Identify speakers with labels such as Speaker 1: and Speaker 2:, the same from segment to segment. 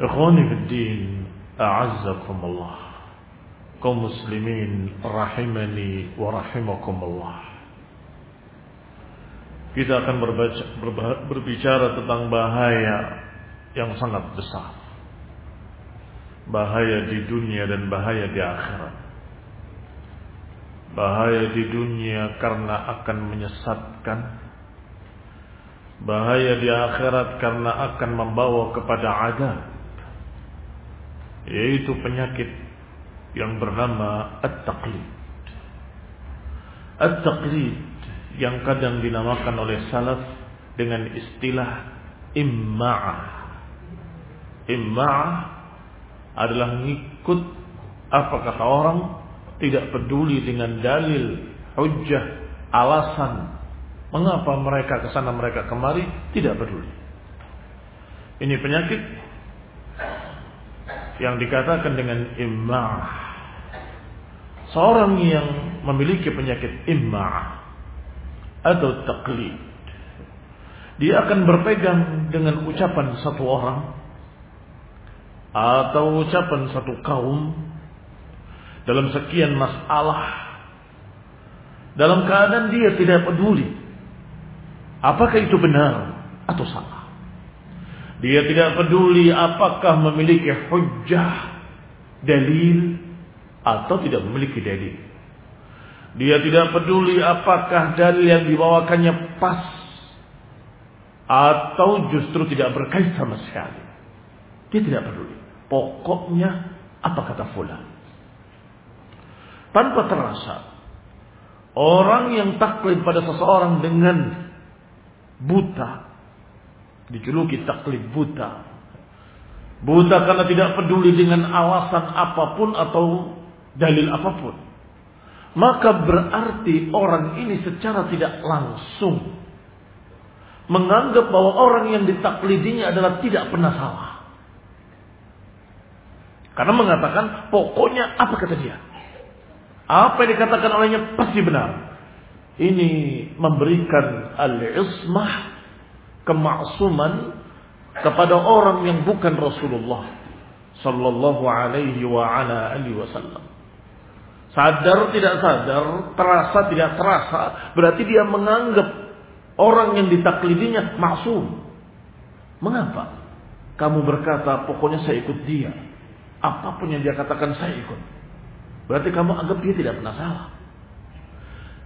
Speaker 1: Ikhwani fiddin A'azzakumullah. Kaum muslimin Rahimani wa rahimakumullah. Kita akan berbicara tentang bahaya Yang sangat besar. Bahaya di dunia dan bahaya di akhirat. Bahaya di dunia karena akan menyesatkan. Bahaya di akhirat karena akan membawa kepada adab yaitu penyakit yang bernama at-taqlid. At-taqlid yang kadang dinamakan oleh salaf dengan istilah imma'ah. Imma'ah adalah ngikut apa kata orang tidak peduli dengan dalil, hujjah, alasan mengapa mereka ke sana mereka kemari tidak peduli. Ini penyakit yang dikatakan dengan imma'ah. Seorang yang memiliki penyakit imma'ah atau taklid. Dia akan berpegang dengan ucapan satu orang atau ucapan satu kaum dalam sekian masalah dalam keadaan dia tidak peduli apakah itu benar atau salah. Dia tidak peduli apakah memiliki hujjah, dalil, atau tidak memiliki dalil. Dia tidak peduli apakah dalil yang dibawakannya pas atau justru tidak berkait sama sekali. Dia tidak peduli. Pokoknya apa kata fulan. Tanpa terasa orang yang taklid pada seseorang dengan buta dijuluki taklid buta. Buta karena tidak peduli dengan alasan apa pun atau dalil apa pun. maka berarti orang ini secara tidak langsung menganggap bahwa orang yang ditaklidinya adalah tidak pernah salah. Karena mengatakan pokoknya apa kata dia. Apa yang dikatakan olehnya pasti benar. Ini memberikan al-ismah kemaksuman kepada orang yang bukan Rasulullah sallallahu alaihi wa ala alihi wasallam. Sadar tidak sadar, terasa tidak terasa, berarti dia menganggap orang yang ditaklidinya maksum. Mengapa? Kamu berkata, pokoknya saya ikut dia. Apa pun yang dia katakan saya ikut. Berarti kamu anggap dia tidak pernah salah.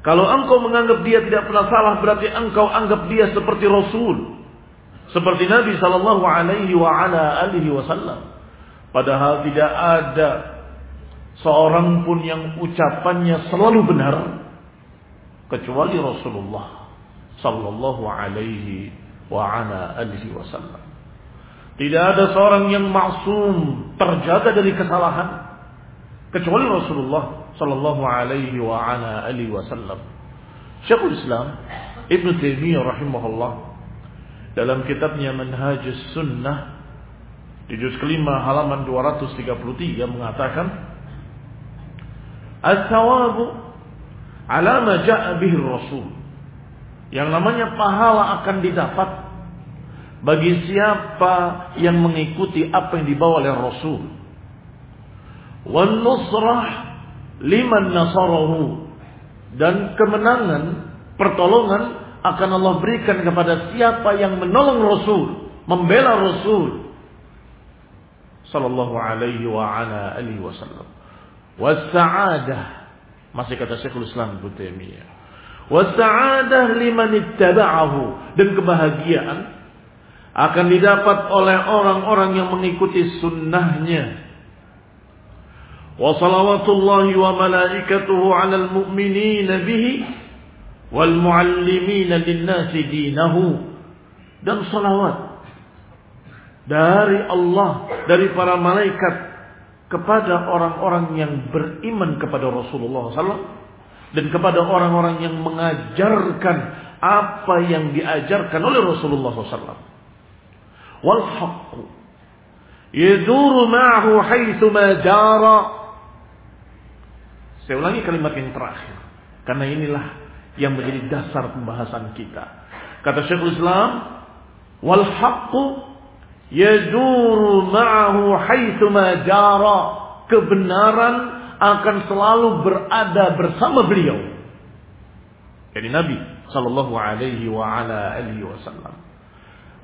Speaker 1: Kalau engkau menganggap dia tidak pernah salah, berarti engkau anggap dia seperti Rasul. Seperti Nabi Shallallahu Alaihi Wasallam. Padahal tidak ada seorang pun yang ucapannya selalu benar kecuali Rasulullah sallallahu alaihi wa ala alihi wasallam. Tidak ada seorang yang maksum terjaga dari kesalahan kecuali Rasulullah sallallahu alaihi wa ala alihi wasallam. Syekhul Islam Ibn Taimiyah rahimahullah dalam kitabnya Manhajus Sunnah di juz kelima halaman 233 mengatakan As-sawabu ala ma ja'a bihi Rasul. Yang namanya pahala akan didapat bagi siapa yang mengikuti apa yang dibawa oleh Rasul. Wan nusrah liman nasarahu. Dan kemenangan, pertolongan akan Allah berikan kepada siapa yang menolong Rasul, membela Rasul. Sallallahu alaihi wa ala alihi wasallam. Wasa'adah masih kata Syekhul Islam Ibnu Taimiyah. Wasa'adah liman ittaba'ahu. Dan kebahagiaan akan didapat oleh orang-orang yang mengikuti sunnahnya wa malaikatuhu 'alal mu'minina bihi wal muallimina lin-nasi dinahu dan salawat dari Allah dari para malaikat kepada orang-orang yang beriman kepada Rasulullah SAW dan kepada orang-orang yang mengajarkan apa yang diajarkan oleh Rasulullah SAW. Wal haqqu yaduru ma'ahu haitsu ma jara. Saya ulangi kalimat yang terakhir karena inilah yang menjadi dasar pembahasan kita. Kata Syekhul Islam, wal haqqu yaduru ma'ahu haitsuma jara kebenaran akan selalu berada bersama beliau jadi Nabi sallallahu alaihi wa ala alihi wasallam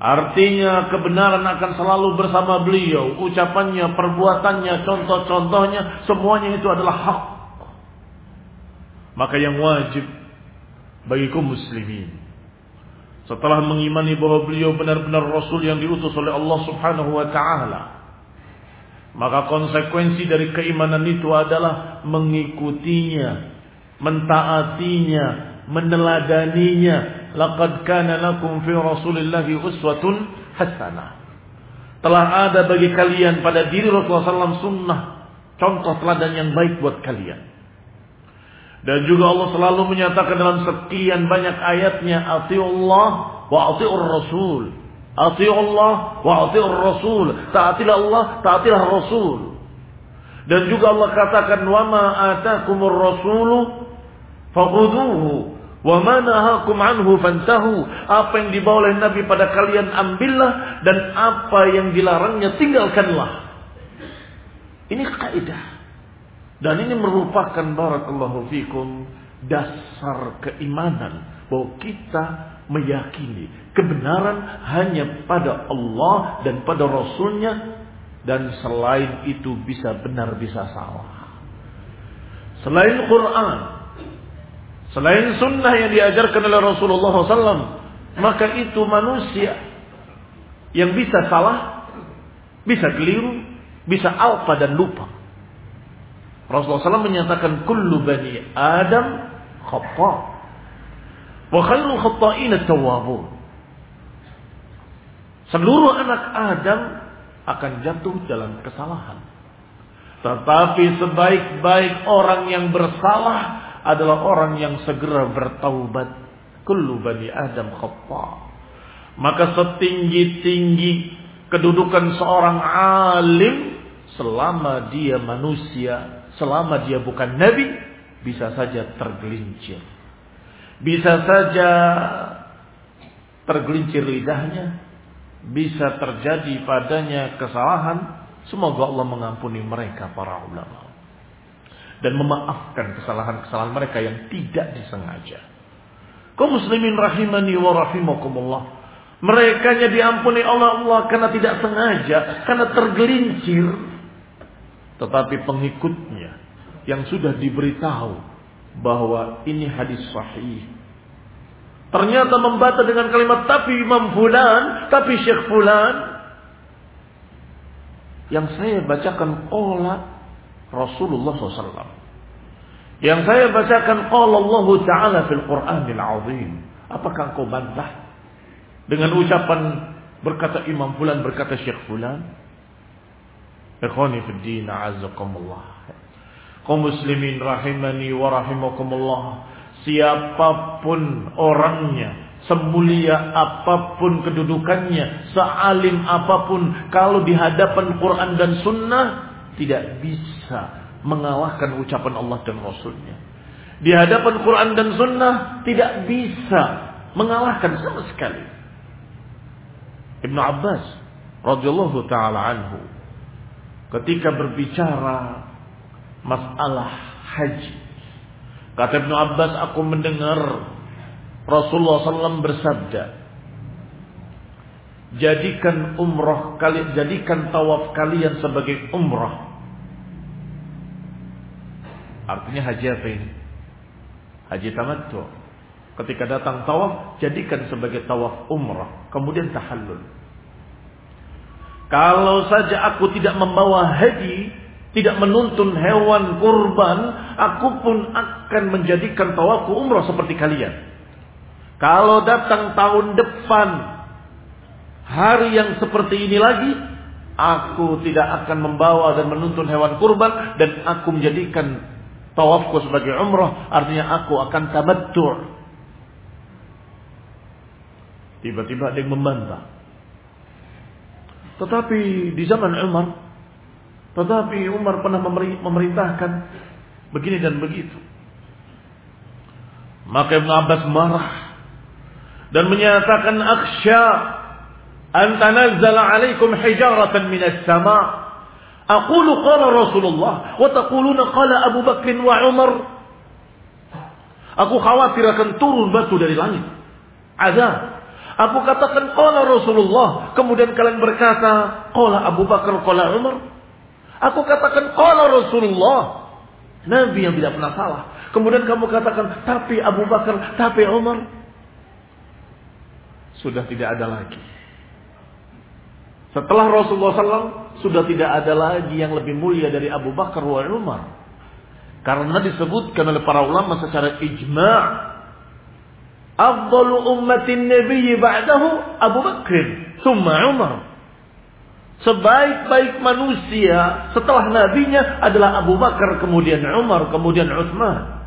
Speaker 1: Artinya kebenaran akan selalu bersama beliau. Ucapannya, perbuatannya, contoh-contohnya, semuanya itu adalah hak. Maka yang wajib bagi kaum muslimin setelah mengimani bahwa beliau benar-benar Rasul yang diutus oleh Allah Subhanahu wa Ta'ala, maka konsekuensi dari keimanan itu adalah mengikutinya, mentaatinya, meneladaninya. Laqad kana lakum fi Rasulillahi uswatun hasanah. Telah ada bagi kalian pada diri Rasulullah SAW sunnah, contoh teladan yang baik buat kalian. Dan juga Allah selalu menyatakan dalam sekian banyak ayatnya Allah wa atiur rasul. Allah wa atiur rasul. Taatilah Allah, taatilah Rasul. Dan juga Allah katakan wa ma atakumur rasulu fakhudhuhu wa ma nahakum anhu fantahu. Apa yang dibawa oleh Nabi pada kalian ambillah dan apa yang dilarangnya tinggalkanlah. Ini kaidah. Dan ini merupakan barakallahu fikum dasar keimanan bahwa kita meyakini kebenaran hanya pada Allah dan pada Rasulnya dan selain itu bisa benar bisa salah. Selain Quran, selain sunnah yang diajarkan oleh Rasulullah SAW, maka itu manusia yang bisa salah, bisa keliru, bisa alfa dan lupa. Rasulullah SAW menyatakan kullu bani Adam khata. Wa khairul khata'in tawwabun. Seluruh anak Adam akan jatuh dalam kesalahan. Tetapi sebaik-baik orang yang bersalah adalah orang yang segera bertaubat. Kullu bani Adam khata. Maka setinggi-tinggi kedudukan seorang alim selama dia manusia, selama dia bukan nabi, bisa saja tergelincir. Bisa saja tergelincir lidahnya, bisa terjadi padanya kesalahan. Semoga Allah mengampuni mereka para ulama dan memaafkan kesalahan-kesalahan mereka yang tidak disengaja. Kau muslimin rahimani wa rahimakumullah. Mereka diampuni Allah Allah karena tidak sengaja, karena tergelincir. Tetapi pengikutnya yang sudah diberitahu bahwa ini hadis sahih. Ternyata membantah dengan kalimat tapi Imam Fulan, tapi Syekh Fulan. Yang saya bacakan olah Rasulullah SAW. Yang saya bacakan Allah Ta'ala fil Qur'anil Azim. Apakah engkau bantah? Dengan ucapan berkata Imam Fulan, berkata Syekh Fulan. Ikhwani fi din, azakumullah. Kaum muslimin rahimani wa rahimakumullah. Siapa pun orangnya, semulia apa pun kedudukannya, sealim apa pun, kalau di hadapan Quran dan Sunnah, tidak bisa mengalahkan ucapan Allah dan Rasulnya. Di hadapan Quran dan Sunnah tidak bisa mengalahkan sama sekali. Ibn Abbas radhiyallahu taala anhu ketika berbicara masalah haji. Kata Ibn Abbas aku mendengar Rasulullah SAW bersabda jadikan umrah kalian jadikan tawaf kalian sebagai umrah. Artinya haji apa ini? Haji tamattu. Ketika datang tawaf jadikan sebagai tawaf umrah. Kemudian tahallul kalau saja aku tidak membawa haji tidak menuntun hewan kurban aku pun akan menjadikan tawafku umrah seperti kalian kalau datang tahun depan hari yang seperti ini lagi, aku tidak akan membawa dan menuntun hewan kurban dan aku menjadikan tawafku sebagai umrah, artinya aku akan tamattu'. Tiba-tiba ada yang membantah. Tetapi di zaman Umar, tetapi Umar pernah memerintahkan begini dan begitu. Maka Ibn Abbas marah dan menyatakan akhsya an tanazzala alaikum hijaratan minas sama. Aqulu qala Rasulullah wa taquluna qala Abu Bakr wa Umar. Aku khawatir akan turun batu dari langit. Azab Aku katakan qala Rasulullah, kemudian kalian berkata qala Abu Bakar qala Umar. Aku katakan qala Rasulullah. Nabi yang tidak pernah salah. Kemudian kamu katakan tapi Abu Bakar, tapi Umar. Sudah tidak ada lagi setelah Rasulullah SAW sudah tidak ada lagi yang lebih mulia dari Abu Bakar wa Umar. Karena disebutkan oleh para ulama secara ijma' Afdalu ummatin Nabi ba'dahu Abu Bakr, summa Umar. Sebaik-baik manusia setelah nabinya adalah Abu Bakar, kemudian Umar, kemudian Utsman.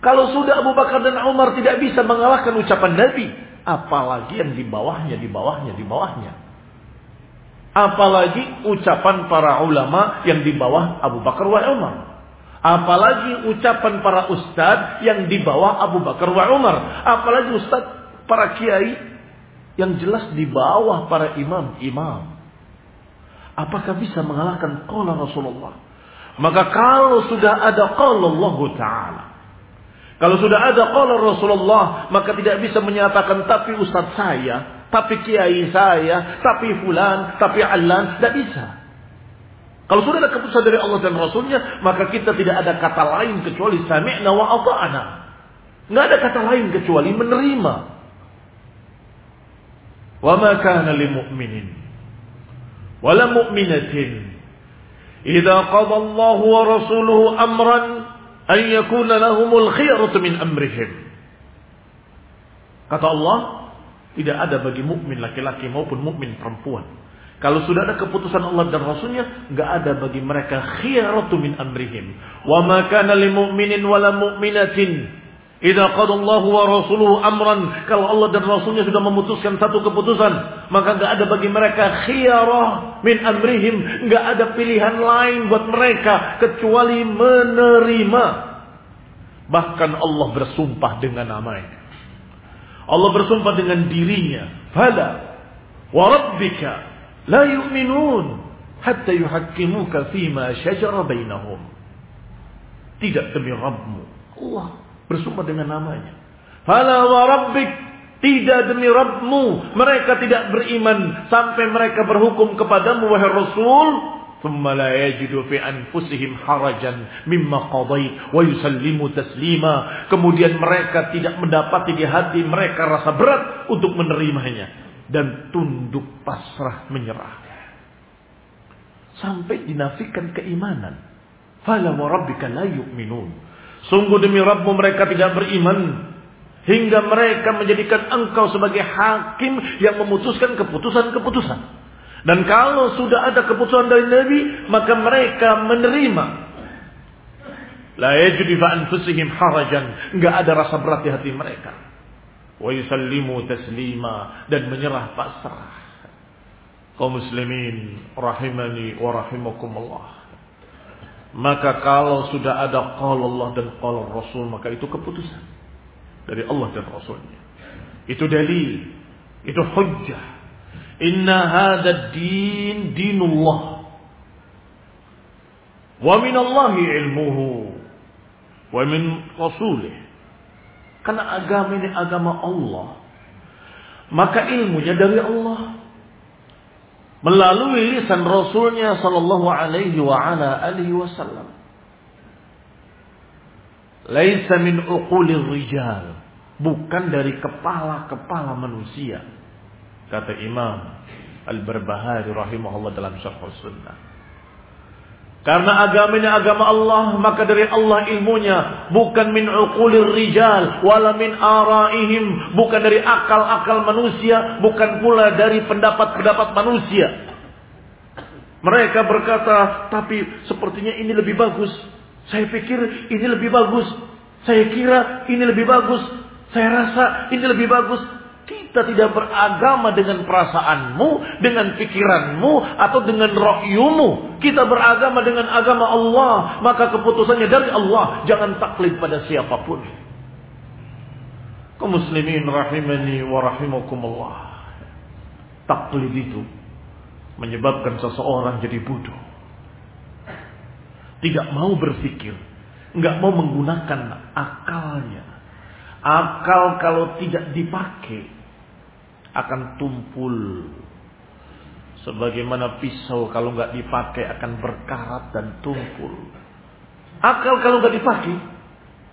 Speaker 1: Kalau sudah Abu Bakar dan Umar tidak bisa mengalahkan ucapan Nabi, Apalagi yang di bawahnya, di bawahnya, di bawahnya. Apalagi ucapan para ulama yang di bawah Abu Bakar wa Umar. Apalagi ucapan para ustadz yang di bawah Abu Bakar wa Umar. Apalagi ustadz para kiai yang jelas di bawah para imam-imam. Apakah bisa mengalahkan qala Rasulullah? Maka kalau sudah ada qala Allah Ta'ala kalau sudah ada qala Rasulullah, maka tidak bisa menyatakan tapi ustaz saya, tapi kiai saya, tapi fulan, tapi alan, tidak bisa. Kalau sudah ada keputusan dari Allah dan Rasulnya, maka kita tidak ada kata lain kecuali sami'na wa ata'ana. Nggak ada kata lain kecuali menerima. Wa ma kana lil mu'minin wala mu'minatin idza wa rasuluhu amran an yakuna lahumul khiyaratu min amrihim. Kata Allah, tidak ada bagi mukmin laki-laki maupun mukmin perempuan Kalau sudah ada keputusan Allah dan Rasulnya, nggak ada bagi mereka khiyaratu min amrihim. Wa ma kana lil mu'minin wala mu'minatin idza qada Allah wa rasuluhu amran. Kalau Allah dan Rasulnya sudah memutuskan satu keputusan, maka nggak ada bagi mereka khiyarah min amrihim, nggak ada pilihan lain buat mereka kecuali menerima. Bahkan Allah bersumpah dengan namanya. Allah bersumpah dengan dirinya. Fala wa rabbika لا يؤمنون حتى يحكموك فيما شجر بينهم tidak demi Rabbmu Allah bersumpah dengan namanya fala wa rabbik tidak demi Rabbmu mereka tidak beriman sampai mereka berhukum kepadamu wahai Rasul ثم لا يجد في أنفسهم حرجا مما قضيت ويسلموا تسليما kemudian mereka tidak mendapati di hati mereka rasa berat untuk menerimanya dan tunduk pasrah menyerah. Sampai dinafikan keimanan. Fala wa rabbika la yu'minun. Sungguh demi Rabbmu mereka tidak beriman. Hingga mereka menjadikan engkau sebagai hakim yang memutuskan keputusan-keputusan. Dan kalau sudah ada keputusan dari Nabi, maka mereka menerima. La yajidu fa anfusihim harajan. Enggak ada rasa berat di hati mereka wa yusallimu taslima dan menyerah pasrah. Kaum muslimin rahimani wa rahimakumullah. Maka kalau sudah ada qala Allah dan qala Rasul maka itu keputusan dari Allah dan Rasulnya. Itu dalil, itu hujjah. Inna hadha din dinullah. Wa min Allah ilmuhu wa min rasulih karena agama ini agama Allah. Maka ilmunya dari Allah. Melalui lisan Rasulnya Sallallahu Alaihi wa ala alihi Wasallam. Laisa min uqulir rijal. Bukan dari kepala-kepala manusia. Kata Imam Al-Barbahari rahimahullah dalam syarh sunnah. Karena agama ini agama Allah, maka dari Allah ilmunya bukan min uqulir rijal wala min araihim, bukan dari akal-akal manusia, bukan pula dari pendapat-pendapat manusia. Mereka berkata, tapi sepertinya ini lebih bagus. Saya pikir ini lebih bagus. Saya kira ini lebih bagus. Saya rasa ini lebih bagus. Kita tidak beragama dengan perasaanmu, dengan pikiranmu, atau dengan rohyumu. Kita beragama dengan agama Allah. Maka keputusannya dari Allah. Jangan taklid pada siapa pun. Kau muslimin rahimani wa rahimakumullah. Taklid itu menyebabkan seseorang jadi bodoh. Tidak mau berpikir. Nggak mau menggunakan akalnya. Akal kalau tidak dipakai akan tumpul. Sebagaimana pisau kalau nggak dipakai akan berkarat dan tumpul. Akal kalau nggak dipakai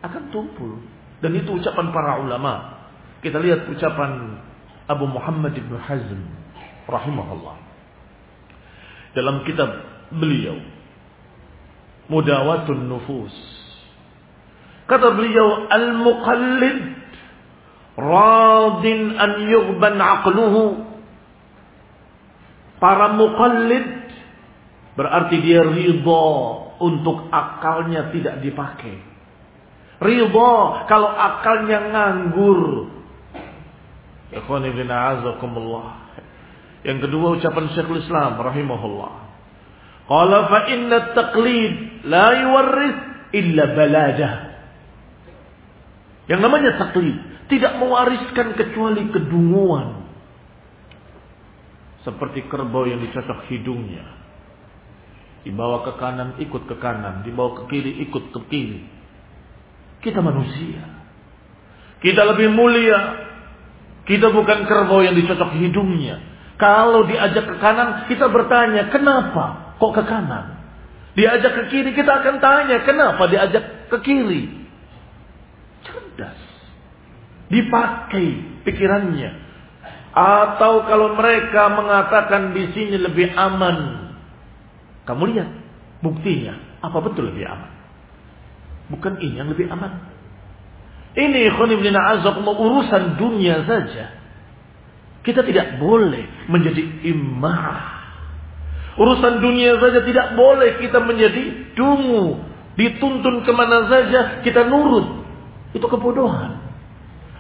Speaker 1: akan tumpul. Dan itu ucapan para ulama. Kita lihat ucapan Abu Muhammad ibn Hazm rahimahullah. Dalam kitab beliau Mudawatun Nufus. Kata beliau al-muqallid radin an yughban aqluhu. Para muqallid berarti dia ridha untuk akalnya tidak dipakai. Ridha kalau akalnya nganggur. Yang kedua ucapan Syekhul Islam rahimahullah. Qala fa inna taqlid la yuwarris illa baladah. Yang namanya taklid tidak mewariskan kecuali kedunguan. Seperti kerbau yang dicocok hidungnya. Dibawa ke kanan, ikut ke kanan. Dibawa ke kiri, ikut ke kiri. Kita manusia. Kita lebih mulia. Kita bukan kerbau yang dicocok hidungnya. Kalau diajak ke kanan, kita bertanya, kenapa kok ke kanan? Diajak ke kiri, kita akan tanya, kenapa diajak ke kiri? Cerdas dipakai pikirannya. Atau kalau mereka mengatakan di sini lebih aman, kamu lihat buktinya apa betul lebih aman? Bukan ini yang lebih aman. Ini urusan dunia saja. Kita tidak boleh menjadi imah. Urusan dunia saja tidak boleh kita menjadi dungu. Dituntun ke mana saja kita nurut. Itu kebodohan.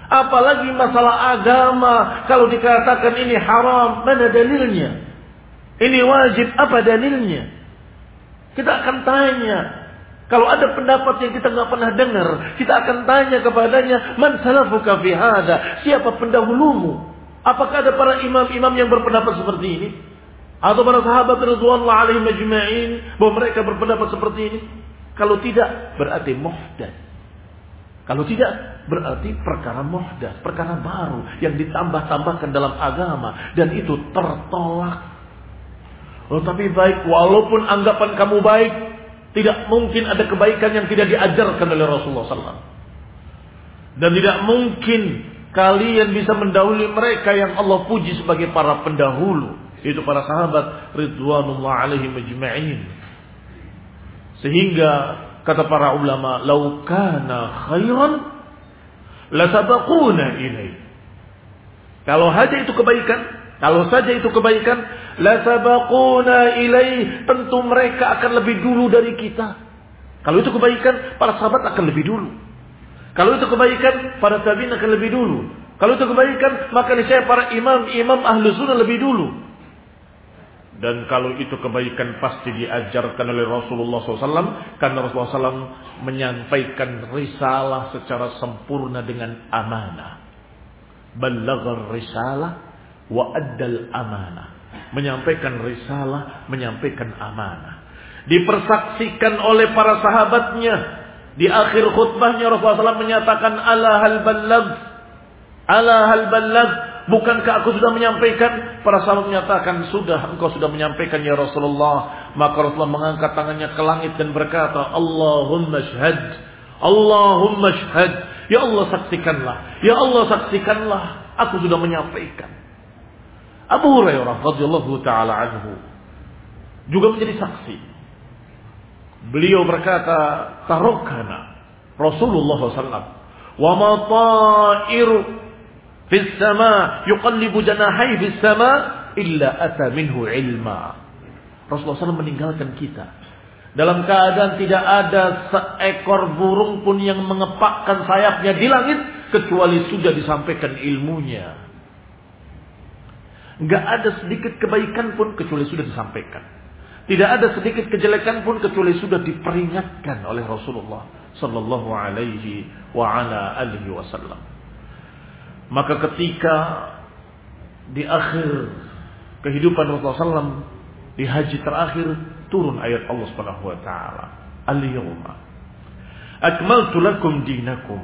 Speaker 1: Apalagi masalah agama. Kalau dikatakan ini haram, mana dalilnya? Ini wajib, apa dalilnya? Kita akan tanya. Kalau ada pendapat yang kita nggak pernah dengar, kita akan tanya kepadanya, man salafuka fi hada? Siapa pendahulumu? Apakah ada para imam-imam yang berpendapat seperti ini? Atau para sahabat radhiyallahu alaihim majma'in bahwa mereka berpendapat seperti ini? Kalau tidak, berarti muhdath. Kalau tidak, berarti perkara muhdas, perkara baru yang ditambah-tambahkan dalam agama dan itu tertolak. Oh, tapi baik, walaupun anggapan kamu baik, tidak mungkin ada kebaikan yang tidak diajarkan oleh Rasulullah SAW. Dan tidak mungkin kalian bisa mendahului mereka yang Allah puji sebagai para pendahulu. Itu para sahabat Ridwanullah alaihi majma'in. Sehingga Kata para ulama, "Lau kana khairan lasabaquna ilaih." Kalau saja itu kebaikan, kalau saja itu kebaikan, lasabaquna ilaih, tentu mereka akan lebih dulu dari kita. Kalau itu kebaikan, para sahabat akan lebih dulu. Kalau itu kebaikan, para tabi'in akan lebih dulu. Kalau itu kebaikan, maka saya para imam, imam ahlu sunnah lebih dulu. Dan kalau itu kebaikan pasti diajarkan oleh Rasulullah SAW. Karena Rasulullah SAW menyampaikan risalah secara sempurna dengan amanah. Balagar risalah wa addal amanah. Menyampaikan risalah, menyampaikan amanah. Dipersaksikan oleh para sahabatnya. Di akhir khutbahnya Rasulullah SAW menyatakan ala hal balag. Ala hal balag Bukankah aku sudah menyampaikan? Para sahabat menyatakan, sudah engkau sudah menyampaikan ya Rasulullah. Maka Rasulullah mengangkat tangannya ke langit dan berkata, Allahumma syhad. Allahumma syhad. Ya Allah saksikanlah. Ya Allah saksikanlah. Aku sudah menyampaikan. Abu Hurairah radhiyallahu taala anhu juga menjadi saksi. Beliau berkata, "Tarokana Rasulullah SAW wa ma ta'iru fis sama yuqallibu janahi fis sama illa ata minhu ilma. Rasulullah SAW meninggalkan kita dalam keadaan tidak ada seekor burung pun yang mengepakkan sayapnya di langit kecuali sudah disampaikan ilmunya. Enggak ada sedikit kebaikan pun kecuali sudah disampaikan. Tidak ada sedikit kejelekan pun kecuali sudah diperingatkan oleh Rasulullah sallallahu alaihi wasallam. Maka ketika di akhir kehidupan Rasulullah SAW di haji terakhir turun ayat Allah Subhanahu wa taala. Al-yawma akmaltu lakum dinakum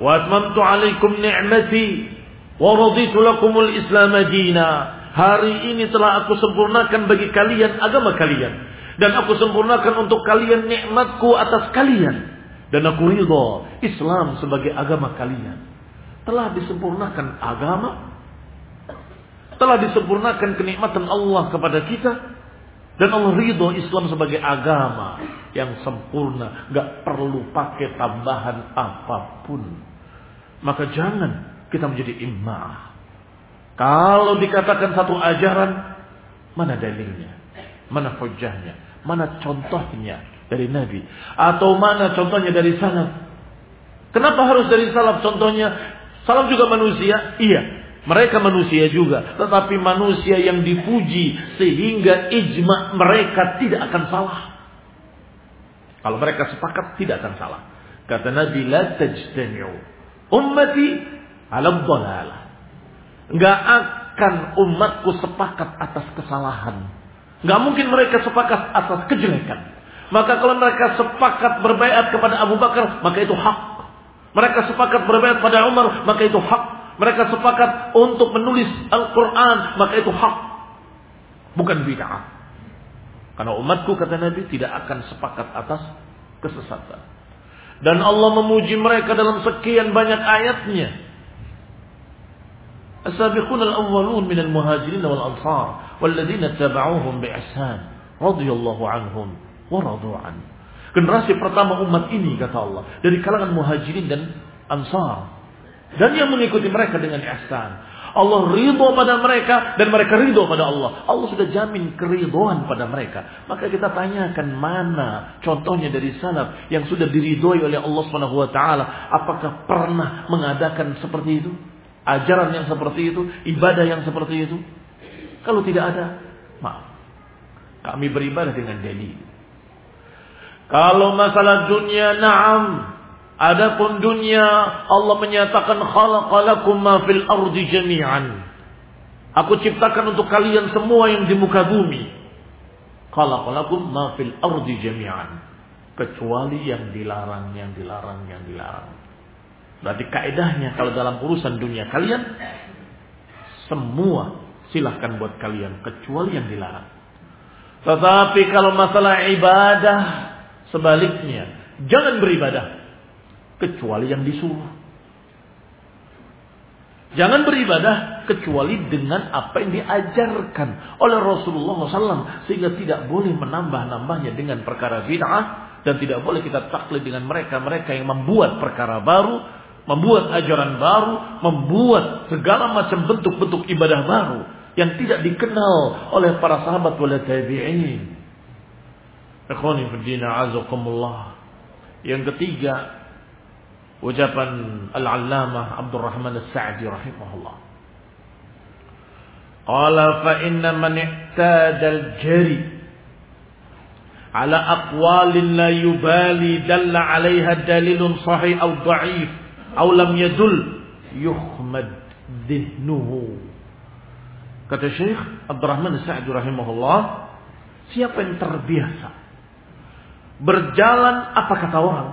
Speaker 1: wa atmamtu alaikum ni'mati wa raditu lakumul Islam dina. Hari ini telah aku sempurnakan bagi kalian agama kalian dan aku sempurnakan untuk kalian nikmatku atas kalian dan aku ridha Islam sebagai agama kalian telah disempurnakan agama, telah disempurnakan kenikmatan Allah kepada kita, dan Allah ridho Islam sebagai agama yang sempurna, gak perlu pakai tambahan apa pun. Maka jangan kita menjadi imam. Kalau dikatakan satu ajaran, mana dalilnya? Mana hujahnya? Mana contohnya dari Nabi? Atau mana contohnya dari salaf? Kenapa harus dari salaf contohnya? Salam juga manusia? Iya. Mereka manusia juga. Tetapi manusia yang dipuji sehingga ijma mereka tidak akan salah. Kalau mereka sepakat tidak akan salah. Kata Nabi, La tajtami'u. Ummati alam dhalalah. Enggak akan umatku sepakat atas kesalahan. Enggak mungkin mereka sepakat atas kejelekan. Maka kalau mereka sepakat berbaiat kepada Abu Bakar, maka itu hak. Mereka sepakat berbaiat pada Umar, maka itu hak. Mereka sepakat untuk menulis Al-Quran, maka itu hak. Bukan bid'ah. Karena umatku kata Nabi tidak akan sepakat atas kesesatan. Dan Allah memuji mereka dalam sekian banyak ayatnya. Minal muhajirin wal ansar walladzina tabauhum bi ihsan radhiyallahu anhum wa radu anhu. Generasi pertama umat ini kata Allah dari kalangan muhajirin dan ansar dan yang mengikuti mereka dengan ihsan. Allah ridho pada mereka dan mereka ridho pada Allah. Allah sudah jamin keridhoan pada mereka. Maka kita tanyakan mana contohnya dari salaf yang sudah diridhoi oleh Allah Subhanahu wa taala, apakah pernah mengadakan seperti itu? Ajaran yang seperti itu, ibadah yang seperti itu? Kalau tidak ada, maaf. Kami beribadah dengan dalil. Kalau masalah dunia, na'am. Adapun dunia Allah menyatakan khalaqalakum ma fil ardi jami'an. Aku ciptakan untuk kalian semua yang di muka bumi. Khalaqalakum ma fil ardi jami'an. Kecuali yang dilarang, yang dilarang, yang dilarang. Berarti kaidahnya kalau dalam urusan dunia kalian semua silahkan buat kalian kecuali yang dilarang. Tetapi kalau masalah ibadah sebaliknya, jangan beribadah kecuali yang disuruh. Jangan beribadah kecuali dengan apa yang diajarkan oleh Rasulullah SAW sehingga tidak boleh menambah-nambahnya dengan perkara bid'ah dan tidak boleh kita taklid dengan mereka-mereka yang membuat perkara baru, membuat ajaran baru, membuat segala macam bentuk-bentuk ibadah baru yang tidak dikenal oleh para sahabat wal tabi'in. Ikhwani fi azakumullah. Yang ketiga, ucapan Al-Allamah Abdurrahman As-Sa'di rahimahullah. Qala fa inna man i'tada al-jari ala aqwalin la yubali dalla 'alayha dalilun sahih aw dha'if aw lam yadul yuhmad dhihnuhu. Kata Syekh Abdurrahman As-Sa'di rahimahullah, siapa yang terbiasa berjalan apa kata orang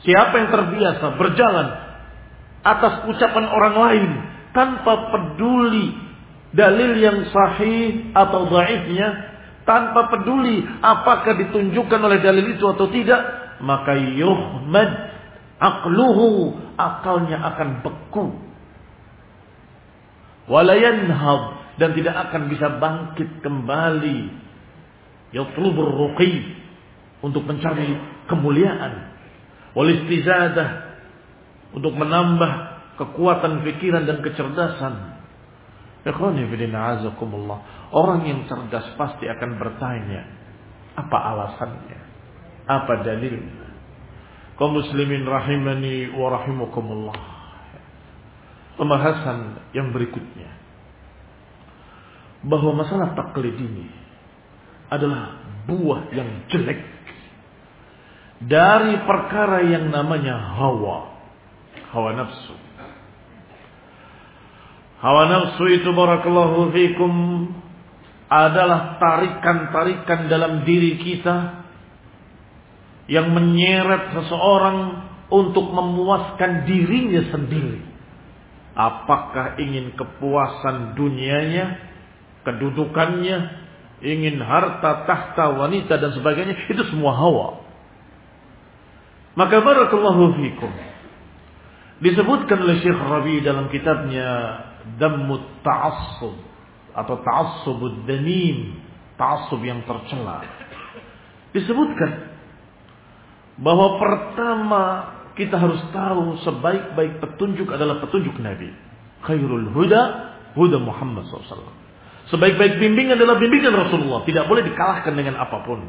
Speaker 1: Siapa yang terbiasa berjalan atas ucapan orang lain tanpa peduli dalil yang sahih atau dhaifnya, tanpa peduli apakah ditunjukkan oleh dalil itu atau tidak, maka yuhmad aqluhu akalnya akan beku. Walayanhab dan tidak akan bisa bangkit kembali. Yatlubur ruqi untuk mencari kemuliaan walistizadah untuk menambah kekuatan pikiran dan kecerdasan. Orang yang cerdas pasti akan bertanya, apa alasannya? Apa dalilnya? Kaum muslimin rahimani wa rahimakumullah. Pembahasan yang berikutnya. Bahwa masalah taklid ini adalah buah yang jelek dari perkara yang namanya hawa, hawa nafsu. Hawa nafsu itu barakallahu fikum adalah tarikan-tarikan dalam diri kita yang menyeret seseorang untuk memuaskan dirinya sendiri. Apakah ingin kepuasan dunianya, kedudukannya, ingin harta, tahta, wanita dan sebagainya, itu semua hawa. Maka barakallahu fikum. Disebutkan oleh Syekh Rabi dalam kitabnya Dammut Ta'assub atau Ta'assubud Danim, ta'assub yang tercela. Disebutkan bahwa pertama kita harus tahu sebaik-baik petunjuk adalah petunjuk Nabi. Khairul huda huda Muhammad SAW. Sebaik-baik bimbingan adalah bimbingan Rasulullah. Tidak boleh dikalahkan dengan apa pun.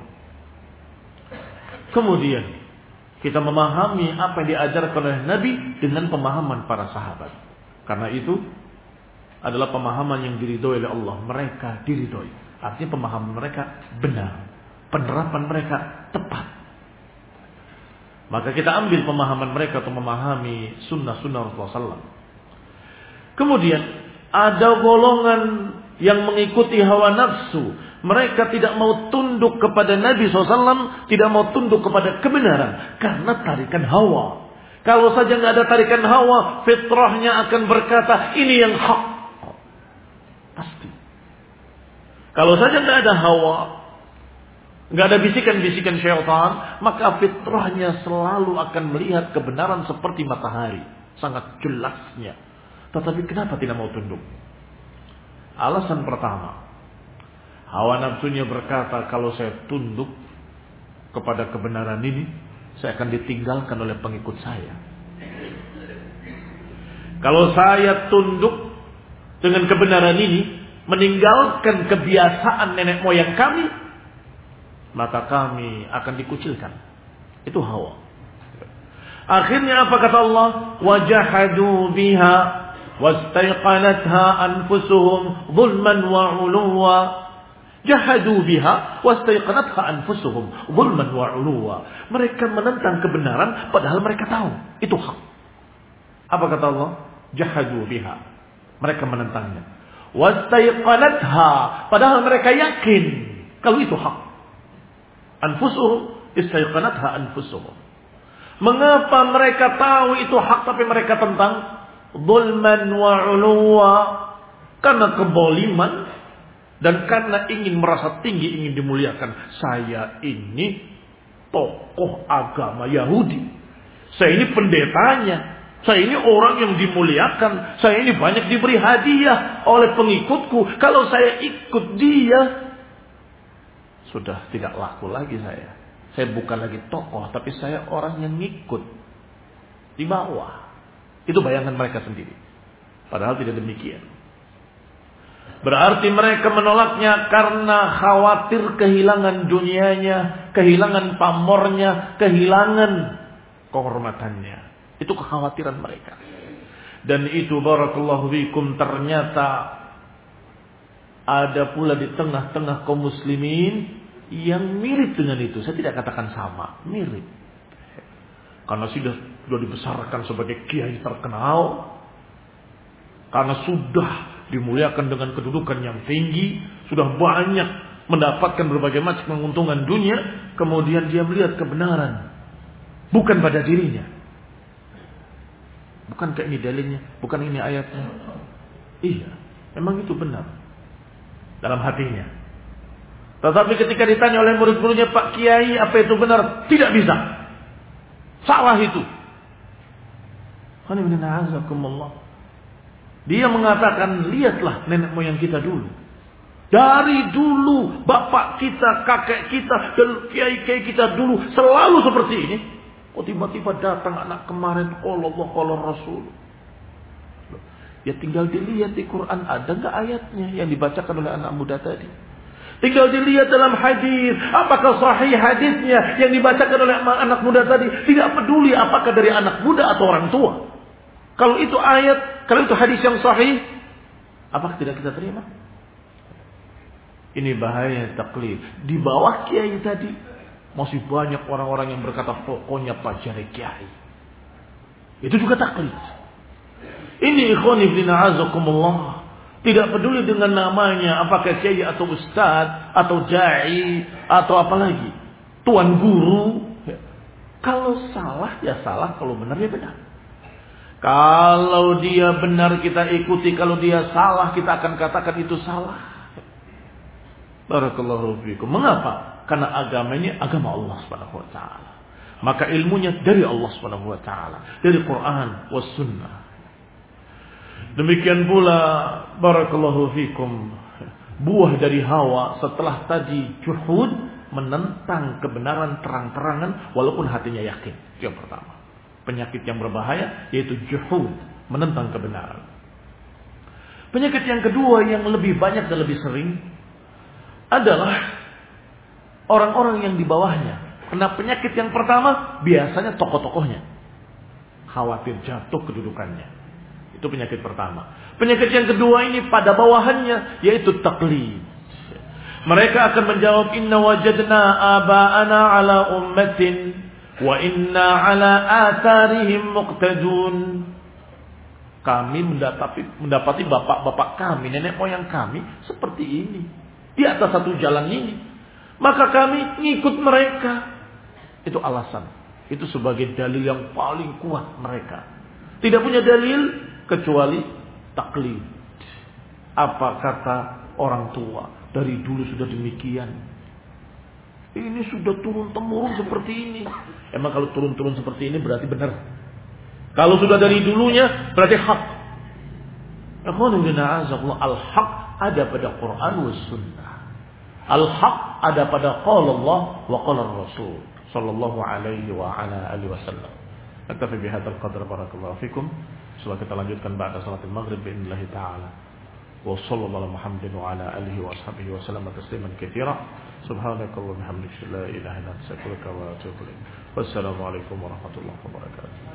Speaker 1: Kemudian kita memahami apa yang diajarkan oleh Nabi dengan pemahaman para sahabat. Karena itu adalah pemahaman yang diridhoi oleh Allah. Mereka diridhoi. Artinya pemahaman mereka benar. Penerapan mereka tepat. Maka kita ambil pemahaman mereka untuk memahami sunnah-sunnah Rasulullah SAW. Kemudian ada golongan yang mengikuti hawa nafsu mereka tidak mau tunduk kepada Nabi SAW, tidak mau tunduk kepada kebenaran karena tarikan hawa. Kalau saja nggak ada tarikan hawa, fitrahnya akan berkata ini yang hak. Pasti. Kalau saja nggak ada hawa, nggak ada bisikan-bisikan syaitan, maka fitrahnya selalu akan melihat kebenaran seperti matahari, sangat jelasnya. Tetapi kenapa tidak mau tunduk? Alasan pertama, Hawa nafsunya berkata, kalau saya tunduk kepada kebenaran ini, saya akan ditinggalkan oleh pengikut saya. Kalau saya tunduk dengan kebenaran ini, meninggalkan kebiasaan nenek moyang kami, maka kami akan dikucilkan. Itu hawa. Akhirnya apa kata Allah? Wajahadu biha wastaiqanatha anfusuhum zulman wa. Jahadu biha wastaiqanatha anfusuhum zulman wa uluwa. Mereka menentang kebenaran padahal mereka tahu itu hak. Apa kata Allah? Jahadu biha. Mereka menentangnya. Wastaiqanatha padahal mereka yakin kalau itu hak. Anfusuhum istaiqanatha anfusuhum. Mengapa mereka tahu itu hak tapi mereka tentang? Zulman wa uluwa. Karena keboliman dan karena ingin merasa tinggi, ingin dimuliakan. Saya ini tokoh agama Yahudi. Saya ini pendetanya. Saya ini orang yang dimuliakan. Saya ini banyak diberi hadiah oleh pengikutku. Kalau saya ikut dia, sudah tidak laku lagi saya. Saya bukan lagi tokoh, tapi saya orang yang ngikut di bawah. Itu bayangan mereka sendiri. Padahal tidak demikian. Berarti mereka menolaknya karena khawatir kehilangan dunianya, kehilangan pamornya, kehilangan kehormatannya. Itu kekhawatiran mereka. Dan itu barakallahu fikum ternyata ada pula di tengah-tengah kaum muslimin yang mirip dengan itu. Saya tidak katakan sama, mirip. Karena sudah sudah dibesarkan sebagai kiai terkenal, karena sudah dimuliakan dengan kedudukan yang tinggi, sudah banyak mendapatkan berbagai macam keuntungan dunia, kemudian dia melihat kebenaran bukan pada dirinya. Bukan kayak ini dalilnya, bukan ini ayatnya. Iya, memang itu benar dalam hatinya. Tetapi ketika ditanya oleh murid-muridnya, Pak Kiai, apa itu benar? Tidak bisa. Salah itu. Dia mengatakan, lihatlah nenek moyang kita dulu. Dari dulu, bapak kita, kakek kita, dan kiai-kiai kita dulu selalu seperti ini. Oh tiba-tiba datang anak kemarin, kalau Allah, kalau Rasul. Ya tinggal dilihat di Quran ada nggak ayatnya yang dibacakan oleh anak muda tadi. Tinggal dilihat dalam hadis, apakah sahih hadisnya yang dibacakan oleh anak muda tadi. Tidak peduli apakah dari anak muda atau orang tua. Kalau itu ayat, kalau itu hadis yang sahih, apakah tidak kita terima? Ini bahaya taklid. Di bawah kiai tadi masih banyak orang-orang yang berkata pokoknya pelajari kiai. Itu juga taklid. Ini ikhwan ibn azakumullah. Tidak peduli dengan namanya, apakah kiai atau ustad atau dai atau apa lagi. Tuan guru. Kalau salah ya salah, kalau benar ya benar. Kalau dia benar kita ikuti, kalau dia salah kita akan katakan itu salah. Barakallahu fiikum. Mengapa? Karena agamanya agama Allah Subhanahu wa taala. Maka ilmunya dari Allah Subhanahu wa taala, dari Quran was sunnah. Demikian pula barakallahu fikum buah dari hawa setelah tadi juhud menentang kebenaran terang-terangan walaupun hatinya yakin. Itu yang pertama. Penyakit yang berbahaya yaitu juhud, menentang kebenaran. Penyakit yang kedua yang lebih banyak dan lebih sering adalah orang-orang yang di bawahnya. Kena penyakit yang pertama biasanya tokoh-tokohnya. Khawatir jatuh kedudukannya. Itu penyakit pertama. Penyakit yang kedua ini pada bawahannya yaitu taklid. Mereka akan menjawab inna wajadna aba'ana ala ummatin wa inna ala atharihim. Kami mendapati mendapati bapak-bapak kami, nenek moyang kami seperti ini. Di atas satu jalan ini. Maka kami ngikut mereka. Itu alasan. Itu sebagai dalil yang paling kuat mereka. Tidak punya dalil, kecuali taklid. Apa kata orang tua? Dari dulu sudah demikian. Ini sudah turun temurun seperti ini. Emang kalau turun-turun seperti ini berarti benar. Kalau sudah dari dulunya berarti hak. Al-haq ada pada Quran wa sunnah. Al-haq ada pada qala Allah wa qala Rasul sallallahu alaihi wa ala alihi wasallam. Naktafi bihadzal qadar barakallahu fikum. Setelah kita lanjutkan pada salat maghrib taala. Wa sallallahu ala Muhammadin wa ala alihi wa ashabihi wa sallam tasliman katsira. Subhanakallah bihamdika la ilaha illa anta astaghfiruka wa atubu ilaik. Wassalamu alaikum warahmatullahi wabarakatuh.